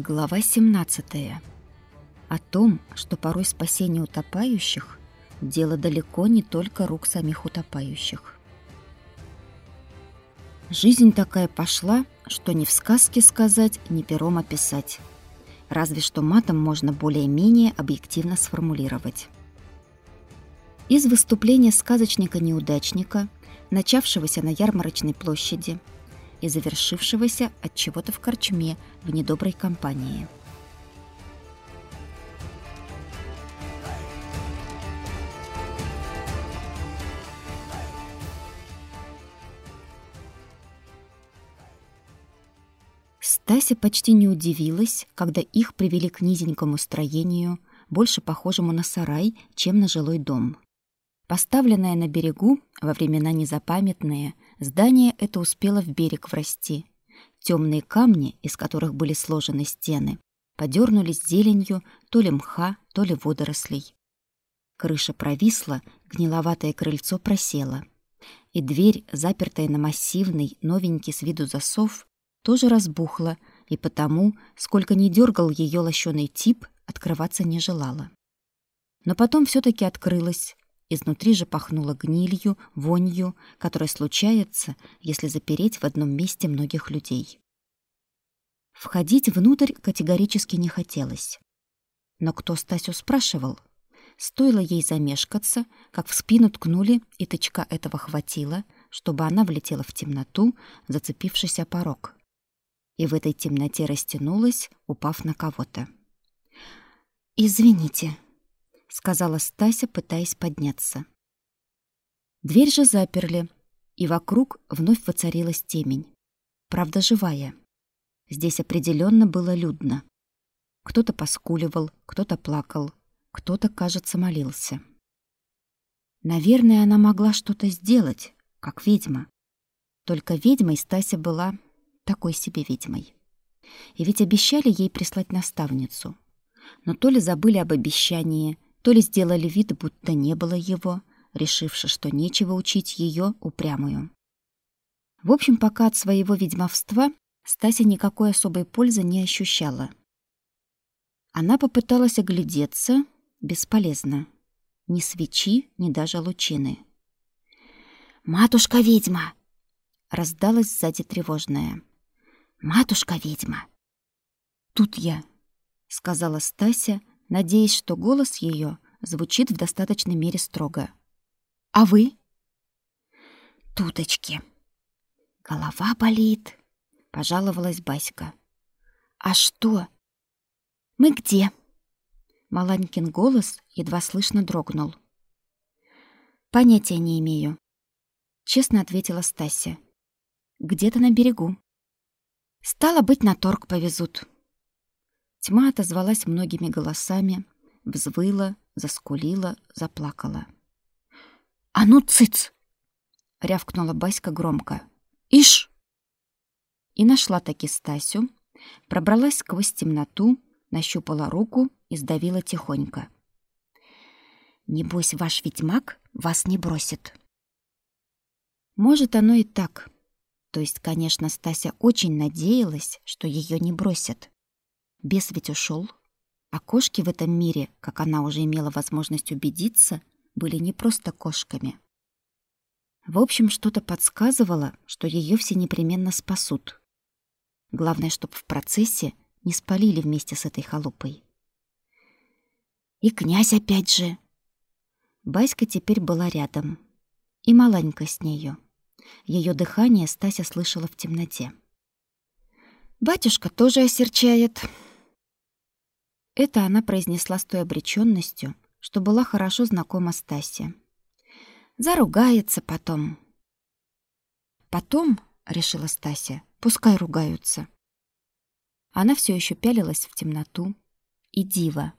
Глава 17. О том, что порой спасение утопающих – дело далеко не только рук самих утопающих. Жизнь такая пошла, что ни в сказке сказать, ни пером описать. Разве что матом можно более-менее объективно сформулировать. Из выступления сказочника-неудачника, начавшегося на ярмарочной площади – и завершившегося от чего-то в корчме в недоброй компании. Стася почти не удивилась, когда их привели к низенькому строению, больше похожему на сарай, чем на жилой дом. Поставленное на берегу во времена незапамятные, здание это успело в берег врасти. Темные камни, из которых были сложены стены, подернулись зеленью то ли мха, то ли водорослей. Крыша провисла, гниловатое крыльцо просело. И дверь, запертая на массивный, новенький с виду засов, тоже разбухла, и потому, сколько ни дергал ее лощеный тип, открываться не желала. Но потом все таки открылась, Изнутри же пахнуло гнилью, вонью, которая случается, если запереть в одном месте многих людей. Входить внутрь категорически не хотелось. Но кто Стасю спрашивал? Стоило ей замешкаться, как в спину ткнули, и тычка этого хватило, чтобы она влетела в темноту, зацепившись о порог. И в этой темноте растянулась, упав на кого-то. «Извините», сказала Стася, пытаясь подняться. Дверь же заперли, и вокруг вновь воцарилась темень. Правда, живая. Здесь определенно было людно. Кто-то поскуливал, кто-то плакал, кто-то, кажется, молился. Наверное, она могла что-то сделать, как ведьма. Только ведьмой Стася была такой себе ведьмой. И ведь обещали ей прислать наставницу. Но то ли забыли об обещании, то ли сделали вид, будто не было его, решивши, что нечего учить ее упрямую. В общем, пока от своего ведьмовства Стася никакой особой пользы не ощущала. Она попыталась оглядеться, бесполезно. Ни свечи, ни даже лучины. «Матушка-ведьма!» — раздалась сзади тревожная. «Матушка-ведьма!» «Тут я», — сказала Стася, надеясь, что голос ее звучит в достаточной мере строго. «А вы?» «Туточки». «Голова болит», — пожаловалась Баська. «А что?» «Мы где?» Маланькин голос едва слышно дрогнул. «Понятия не имею», — честно ответила Стася. «Где-то на берегу». «Стало быть, на торг повезут», Тьма отозвалась многими голосами, взвыла, заскулила, заплакала. «А ну, цыц!» — рявкнула Баська громко. «Ишь!» И нашла таки Стасю, пробралась сквозь темноту, нащупала руку и сдавила тихонько. «Небось, ваш ведьмак вас не бросит». Может, оно и так. То есть, конечно, Стася очень надеялась, что ее не бросят. Бес ведь ушел, а кошки в этом мире, как она уже имела возможность убедиться, были не просто кошками. В общем, что-то подсказывало, что ее все непременно спасут. Главное, чтобы в процессе не спалили вместе с этой халупой. И князь опять же. Баська теперь была рядом. И маленько с нею. Ее дыхание Стася слышала в темноте. Батюшка тоже осерчает, это она произнесла с той обречённостью, что была хорошо знакома Стасе. Заругается потом. Потом, решила Стася, пускай ругаются. Она все еще пялилась в темноту, и дива.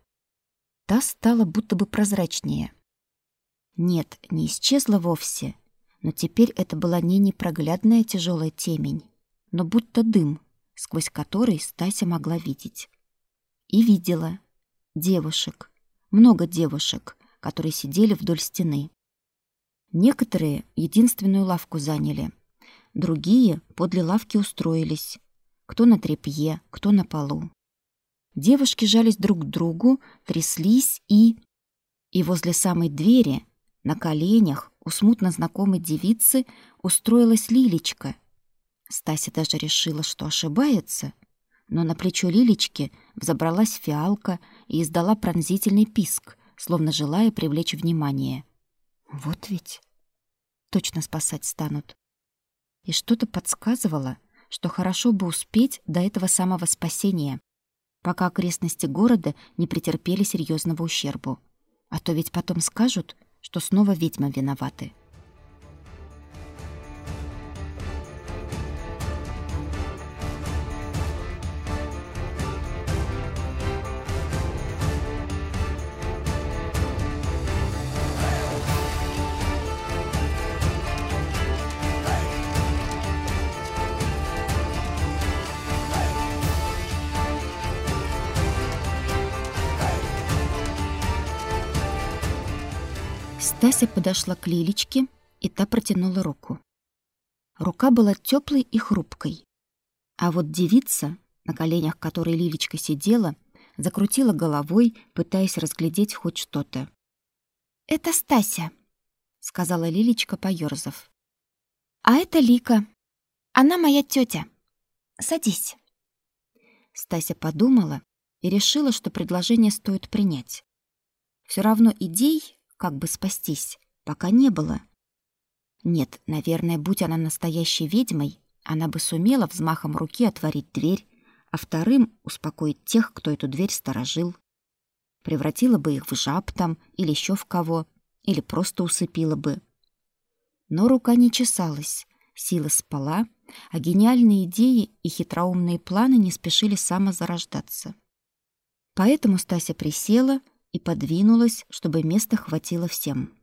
Та стала будто бы прозрачнее. Нет, не исчезла вовсе, но теперь это была не непроглядная тяжелая темень, но будто дым, сквозь который Стася могла видеть и видела девушек, много девушек, которые сидели вдоль стены. Некоторые единственную лавку заняли, другие подле лавки устроились, кто на тряпье, кто на полу. девушки жались друг к другу, тряслись и... И возле самой двери, на коленях, у смутно знакомой девицы устроилась Лилечка. Стася даже решила, что ошибается, но на плечо Лилечки взобралась фиалка и издала пронзительный писк, словно желая привлечь внимание. Вот ведь точно спасать станут. И что-то подсказывало, что хорошо бы успеть до этого самого спасения, пока окрестности города не претерпели серьезного ущербу. А то ведь потом скажут, что снова ведьмы виноваты. Стася подошла к Лилечке, и та протянула руку. Рука была теплой и хрупкой. А вот девица, на коленях которой Лилечка сидела, закрутила головой, пытаясь разглядеть хоть что-то. «Это Стася», — сказала Лилечка, поёрзав. «А это Лика. Она моя тетя. Садись». Стася подумала и решила, что предложение стоит принять. Все равно идей как бы спастись, пока не было. Нет, наверное, будь она настоящей ведьмой, она бы сумела взмахом руки отворить дверь, а вторым успокоить тех, кто эту дверь сторожил. Превратила бы их в жаб там или еще в кого, или просто усыпила бы. Но рука не чесалась, сила спала, а гениальные идеи и хитроумные планы не спешили самозарождаться. Поэтому Стася присела и подвинулась, чтобы места хватило всем.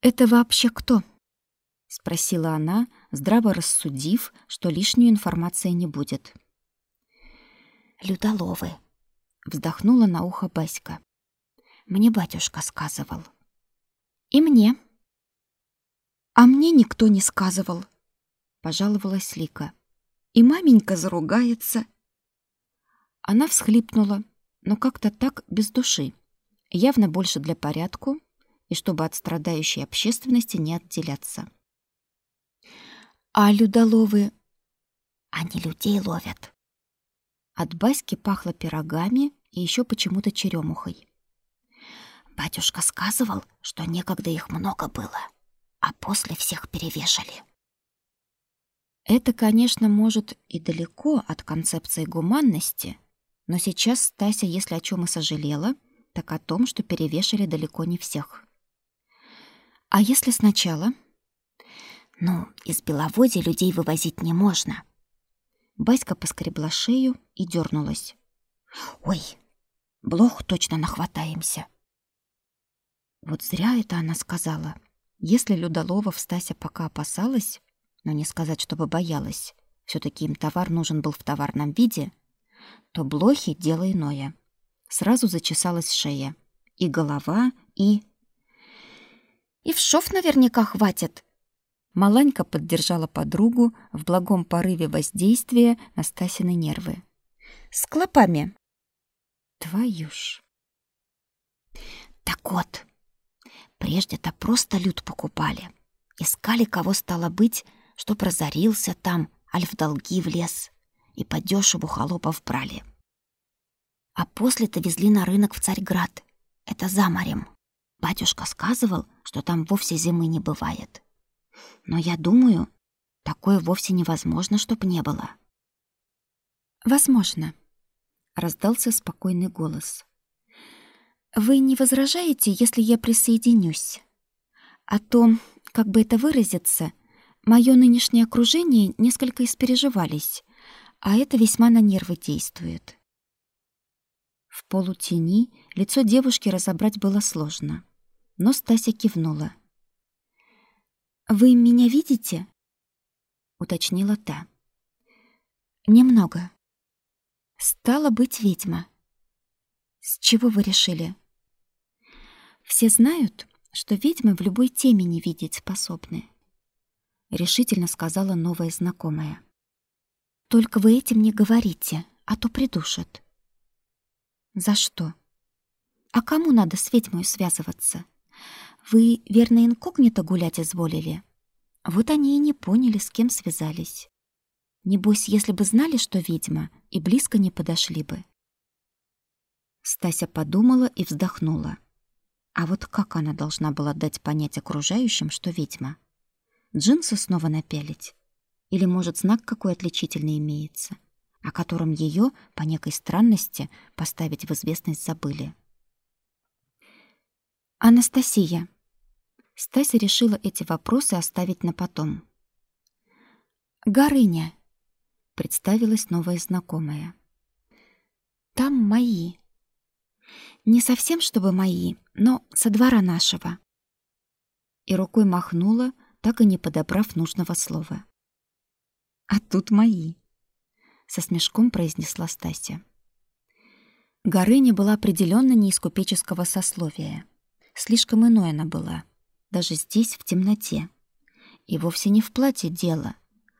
«Это вообще кто?» — спросила она, здраво рассудив, что лишней информации не будет. «Людоловы», — вздохнула на ухо Баська. «Мне батюшка сказывал». «И мне». «А мне никто не сказывал», — пожаловалась Лика. «И маменька заругается». Она всхлипнула, но как-то так без души. Явно больше для порядку и чтобы от страдающей общественности не отделяться. А людоловы... Они людей ловят. От Баськи пахло пирогами и еще почему-то черемухой. Батюшка сказывал, что некогда их много было, а после всех перевешали. Это, конечно, может и далеко от концепции гуманности, но сейчас Стася, если о чем и сожалела, так о том, что перевешали далеко не всех. А если сначала? Ну, из Беловодья людей вывозить не можно. Баська поскребла шею и дернулась. Ой, блох точно нахватаемся. Вот зря это она сказала. Если Людолова Стася пока опасалась, но не сказать, чтобы боялась, все таки им товар нужен был в товарном виде, то блохи — дело иное. Сразу зачесалась шея. И голова, и... И в шов наверняка хватит. Маланька поддержала подругу в благом порыве воздействия на Стасины нервы. С клопами. Твою ж. Так вот, прежде-то просто люд покупали. Искали, кого стало быть, чтоб разорился там, аль в долги влез и по дешеву холопов брали. А после-то везли на рынок в Царьград. Это за морем. Батюшка сказывал, что там вовсе зимы не бывает. Но я думаю, такое вовсе невозможно, чтоб не было. Возможно, раздался спокойный голос. Вы не возражаете, если я присоединюсь? А то, как бы это выразиться, мое нынешнее окружение несколько испереживались а это весьма на нервы действует. В полутени лицо девушки разобрать было сложно, но Стася кивнула. «Вы меня видите?» — уточнила та. «Немного. Стало быть ведьма. С чего вы решили?» «Все знают, что ведьмы в любой теме не видеть способны», — решительно сказала новая знакомая. Только вы этим не говорите, а то придушат. За что? А кому надо с ведьмой связываться? Вы, верно, инкогнито гулять изволили? Вот они и не поняли, с кем связались. Небось, если бы знали, что ведьма, и близко не подошли бы. Стася подумала и вздохнула. А вот как она должна была дать понять окружающим, что ведьма? Джинсы снова напялить? Или, может, знак какой отличительный имеется, о котором ее по некой странности поставить в известность забыли? Анастасия. Стася решила эти вопросы оставить на потом. Горыня. Представилась новая знакомая. Там мои. Не совсем чтобы мои, но со двора нашего. И рукой махнула, так и не подобрав нужного слова. А тут мои, со смешком произнесла Стася. Горыня была определенно не из купеческого сословия. Слишком иной она была, даже здесь, в темноте. И вовсе не в платье дело,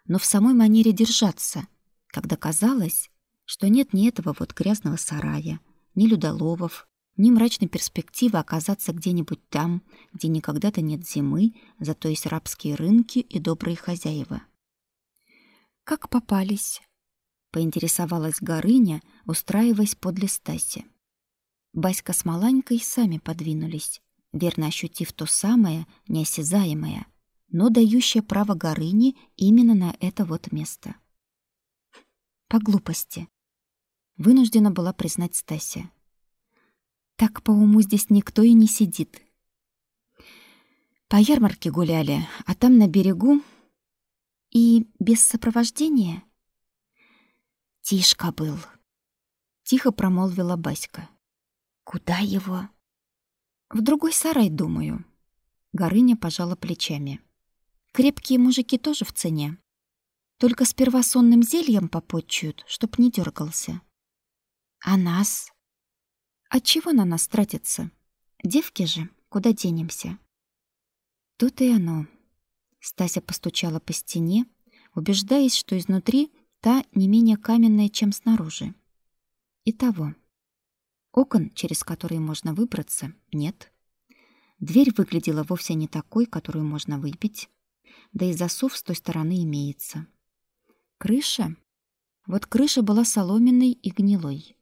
но в самой манере держаться, когда казалось, что нет ни этого вот грязного сарая, ни людоловов, ни мрачной перспективы оказаться где-нибудь там, где никогда-то нет зимы, зато есть рабские рынки и добрые хозяева. Как попались? поинтересовалась Горыня, устраиваясь подле Стаси. Баська с Маланькой сами подвинулись, верно ощутив то самое неосязаемое, но дающее право Горыне именно на это вот место. По глупости. Вынуждена была признать Стася. Так по уму здесь никто и не сидит. По ярмарке гуляли, а там на берегу и без сопровождения? Тишка был. Тихо промолвила Баська. Куда его? В другой сарай, думаю. Горыня пожала плечами. Крепкие мужики тоже в цене. Только сперва сонным зельем попотчуют, чтоб не дергался. А нас? От чего на нас тратиться? Девки же, куда денемся? Тут и оно. Стася постучала по стене, убеждаясь, что изнутри та не менее каменная, чем снаружи. И того. Окон, через которые можно выбраться, нет. Дверь выглядела вовсе не такой, которую можно выбить, да и засов с той стороны имеется. Крыша? Вот крыша была соломенной и гнилой.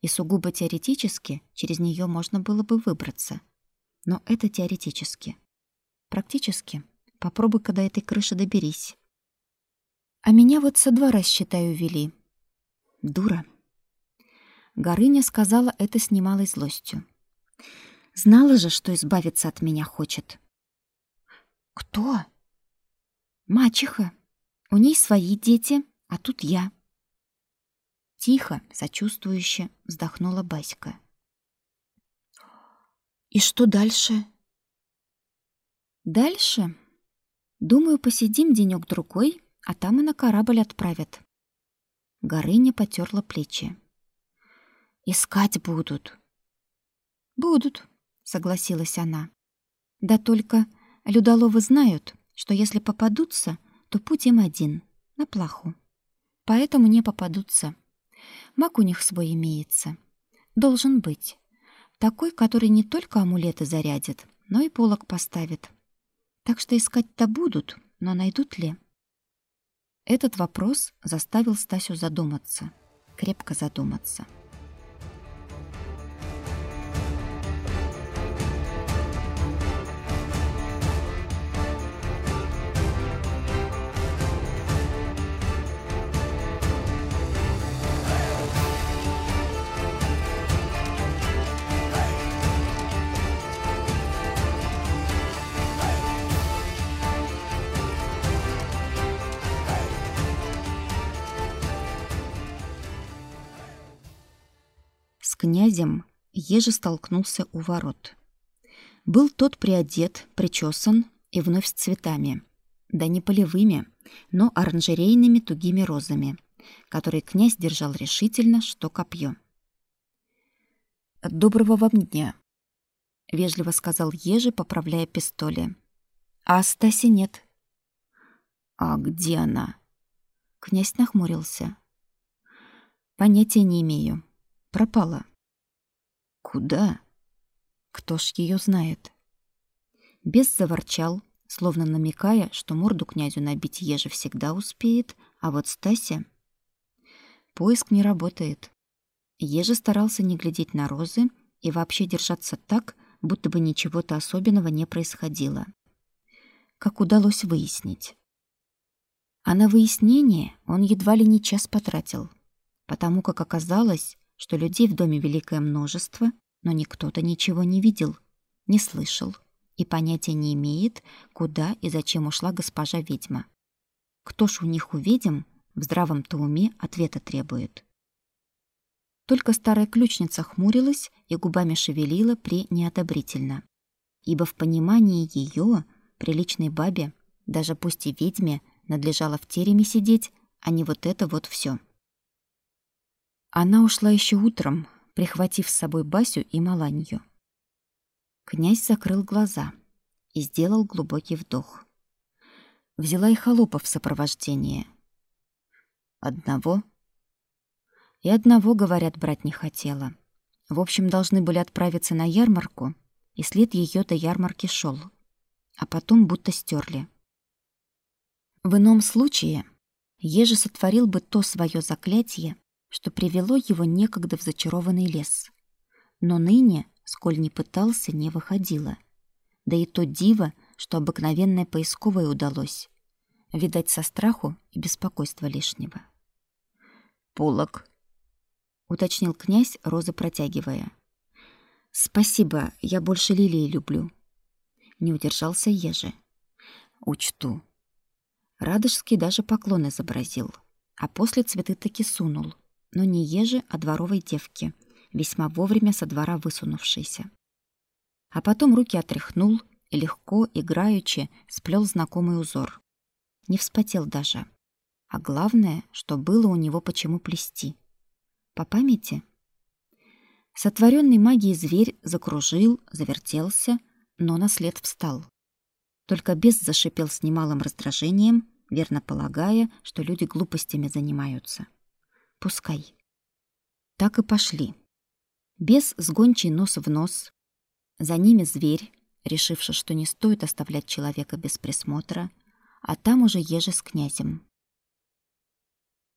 И сугубо теоретически через нее можно было бы выбраться. Но это теоретически. Практически Попробуй-ка до этой крыши доберись. А меня вот со двора, считаю, вели. Дура. Горыня сказала это с немалой злостью. Знала же, что избавиться от меня хочет. Кто? Мачеха. У ней свои дети, а тут я. Тихо, сочувствующе вздохнула Баська. И что дальше? Дальше Думаю, посидим денёк другой а там и на корабль отправят. Горыня потерла плечи. Искать будут. Будут, согласилась она. Да только людоловы знают, что если попадутся, то путь им один на плаху. Поэтому не попадутся. Маг у них свой имеется. Должен быть. Такой, который не только амулеты зарядит, но и полог поставит. Так что искать-то будут, но найдут ли? Этот вопрос заставил Стасю задуматься, крепко задуматься. Князем еже столкнулся у ворот. Был тот приодет, причесан и вновь с цветами. Да не полевыми, но оранжерейными тугими розами, которые князь держал решительно, что копье. «Доброго вам дня», — вежливо сказал Ежи, поправляя пистоли. «А Стаси нет». «А где она?» Князь нахмурился. «Понятия не имею. Пропала». Куда? Кто ж ее знает? Бес заворчал, словно намекая, что морду князю набить еже всегда успеет, а вот Стася... Поиск не работает. Еже старался не глядеть на розы и вообще держаться так, будто бы ничего-то особенного не происходило. Как удалось выяснить. А на выяснение он едва ли не час потратил, потому как оказалось, что людей в доме великое множество, но никто-то ничего не видел, не слышал и понятия не имеет, куда и зачем ушла госпожа ведьма. Кто ж у них у ведьм в здравом-то уме ответа требует? Только старая ключница хмурилась и губами шевелила при неодобрительно. Ибо в понимании ее, приличной бабе, даже пусть и ведьме, надлежало в тереме сидеть, а не вот это вот все. Она ушла еще утром, прихватив с собой Басю и Маланью. Князь закрыл глаза и сделал глубокий вдох. Взяла и холопа в сопровождение. Одного? И одного, говорят, брать не хотела. В общем, должны были отправиться на ярмарку, и след ее до ярмарки шел, а потом будто стерли. В ином случае Еже сотворил бы то свое заклятие, что привело его некогда в зачарованный лес. Но ныне, сколь не пытался, не выходило. Да и то диво, что обыкновенное поисковое удалось. Видать, со страху и беспокойства лишнего. «Полок», — уточнил князь, розы протягивая. «Спасибо, я больше лилии люблю». Не удержался Ежи. «Учту», Радожский даже поклон изобразил, а после цветы таки сунул, но не еже, а дворовой девке, весьма вовремя со двора высунувшейся. А потом руки отряхнул и легко, играючи, сплел знакомый узор. Не вспотел даже. А главное, что было у него почему плести. По памяти? Сотворенный магией зверь закружил, завертелся, но на след встал. Только бес зашипел с немалым раздражением, верно полагая, что люди глупостями занимаются. Пускай. Так и пошли. Бес с гончей нос в нос. За ними зверь, решивший, что не стоит оставлять человека без присмотра, а там уже еже с князем.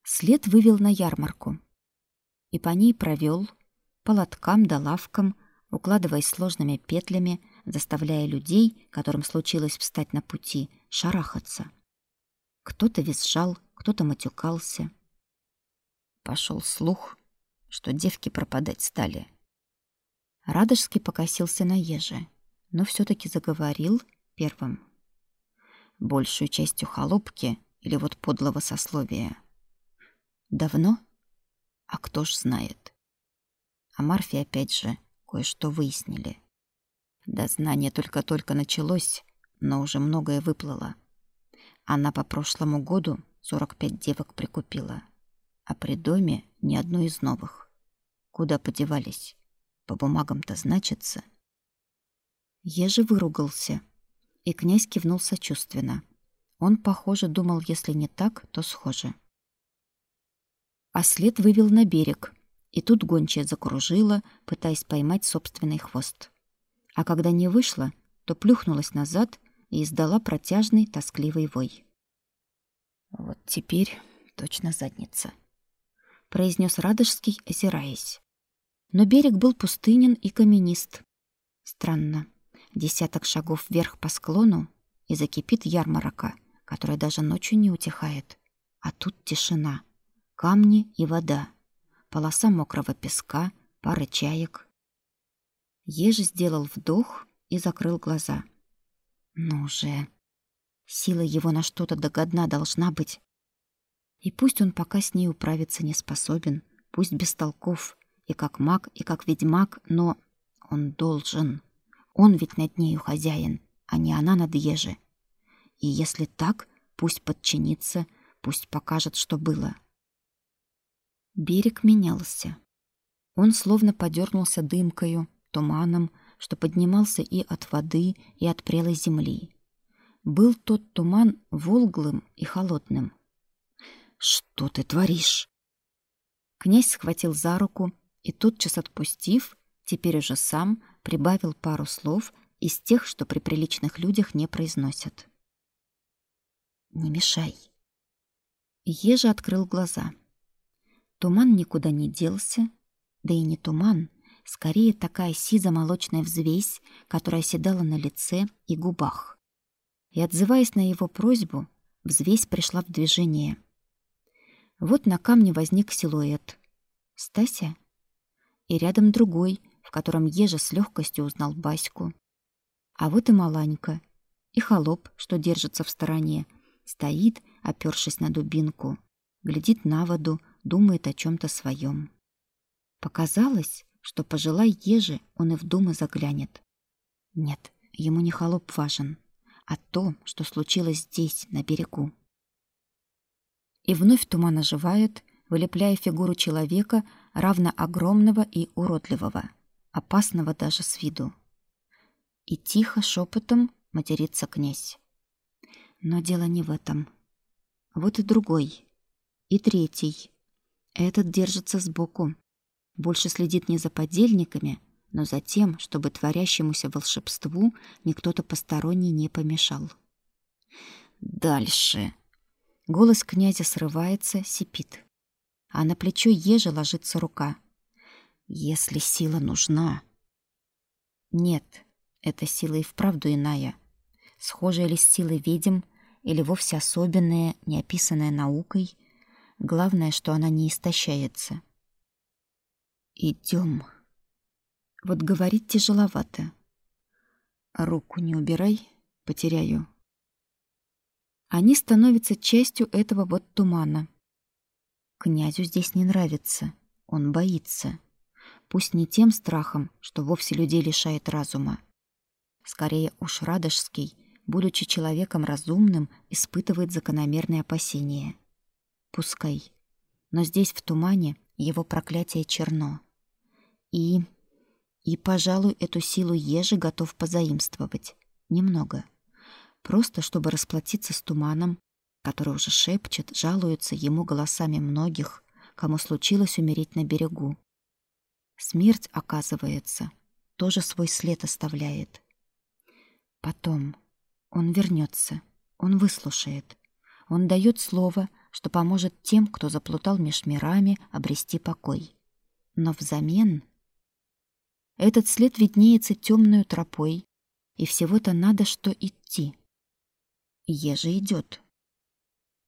След вывел на ярмарку. И по ней провел, по лоткам да лавкам, укладываясь сложными петлями, заставляя людей, которым случилось встать на пути, шарахаться. Кто-то визжал, кто-то матюкался. Пошел слух, что девки пропадать стали. Радожский покосился на еже, но все таки заговорил первым. Большую частью холопки или вот подлого сословия. Давно? А кто ж знает? А Марфе опять же кое-что выяснили. Дознание только-только началось, но уже многое выплыло. Она по прошлому году 45 девок прикупила, а при доме ни одной из новых. Куда подевались? По бумагам-то значится. Еже выругался, и князь кивнул сочувственно. Он, похоже, думал, если не так, то схоже. А след вывел на берег, и тут гончая закружила, пытаясь поймать собственный хвост а когда не вышла, то плюхнулась назад и издала протяжный тоскливый вой. «Вот теперь точно задница», — произнес Радожский, озираясь. Но берег был пустынен и каменист. Странно. Десяток шагов вверх по склону, и закипит ярмарка, которая даже ночью не утихает. А тут тишина, камни и вода, полоса мокрого песка, пара чаек — Еж сделал вдох и закрыл глаза. Ну же. Сила его на что-то догодна должна быть. И пусть он пока с ней управиться не способен, пусть без толков, и как маг, и как ведьмак, но он должен. Он ведь над нею хозяин, а не она над Еже. И если так, пусть подчинится, пусть покажет, что было. Берег менялся. Он словно подернулся дымкою, туманом, что поднимался и от воды, и от прелой земли. Был тот туман волглым и холодным. «Что ты творишь?» Князь схватил за руку и, тотчас отпустив, Теперь уже сам прибавил пару слов из тех, что при приличных людях не произносят. «Не мешай». Ежа открыл глаза. Туман никуда не делся, да и не туман, скорее такая сизо-молочная взвесь, которая оседала на лице и губах. И, отзываясь на его просьбу, взвесь пришла в движение. Вот на камне возник силуэт. Стася? И рядом другой, в котором Ежа с легкостью узнал Баську. А вот и Маланька, и холоп, что держится в стороне, стоит, опёршись на дубинку, глядит на воду, думает о чем то своем. Показалось, что пожелай Ежи, он и в думы заглянет. Нет, ему не холоп важен, а то, что случилось здесь, на берегу. И вновь туман оживает, вылепляя фигуру человека, равно огромного и уродливого, опасного даже с виду. И тихо шепотом матерится князь. Но дело не в этом. Вот и другой, и третий. Этот держится сбоку, больше следит не за подельниками, но за тем, чтобы творящемуся волшебству никто-то посторонний не помешал. Дальше. Голос князя срывается, сипит. А на плечо ежа ложится рука. Если сила нужна. Нет, эта сила и вправду иная. Схожая ли с силой ведьм, или вовсе особенная, не описанная наукой. Главное, что она не истощается. Идем. Вот говорить тяжеловато. Руку не убирай, потеряю. Они становятся частью этого вот тумана. Князю здесь не нравится, он боится. Пусть не тем страхом, что вовсе людей лишает разума. Скорее уж Радожский, будучи человеком разумным, испытывает закономерные опасения. Пускай. Но здесь в тумане его проклятие черно. И... И, пожалуй, эту силу Ежи готов позаимствовать. Немного. Просто, чтобы расплатиться с туманом, который уже шепчет, жалуется ему голосами многих, кому случилось умереть на берегу. Смерть, оказывается, тоже свой след оставляет. Потом он вернется, он выслушает. Он дает слово, что поможет тем, кто заплутал меж мирами, обрести покой. Но взамен этот след виднеется темной тропой, и всего-то надо что идти. Еже идет.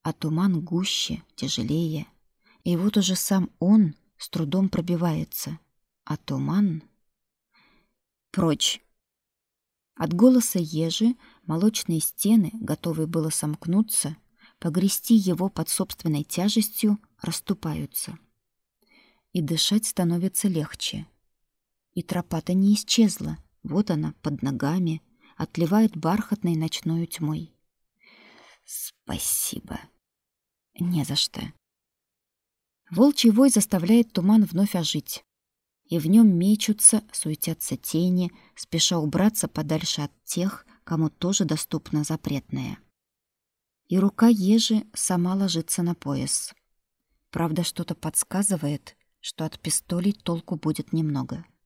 А туман гуще, тяжелее. И вот уже сам он с трудом пробивается. А туман... Прочь! От голоса ежи молочные стены, готовые было сомкнуться, погрести его под собственной тяжестью, расступаются. И дышать становится легче — и тропа-то не исчезла. Вот она, под ногами, отливает бархатной ночной тьмой. Спасибо. Не за что. Волчий вой заставляет туман вновь ожить. И в нем мечутся, суетятся тени, спеша убраться подальше от тех, кому тоже доступно запретное. И рука ежи сама ложится на пояс. Правда, что-то подсказывает, что от пистолей толку будет немного. —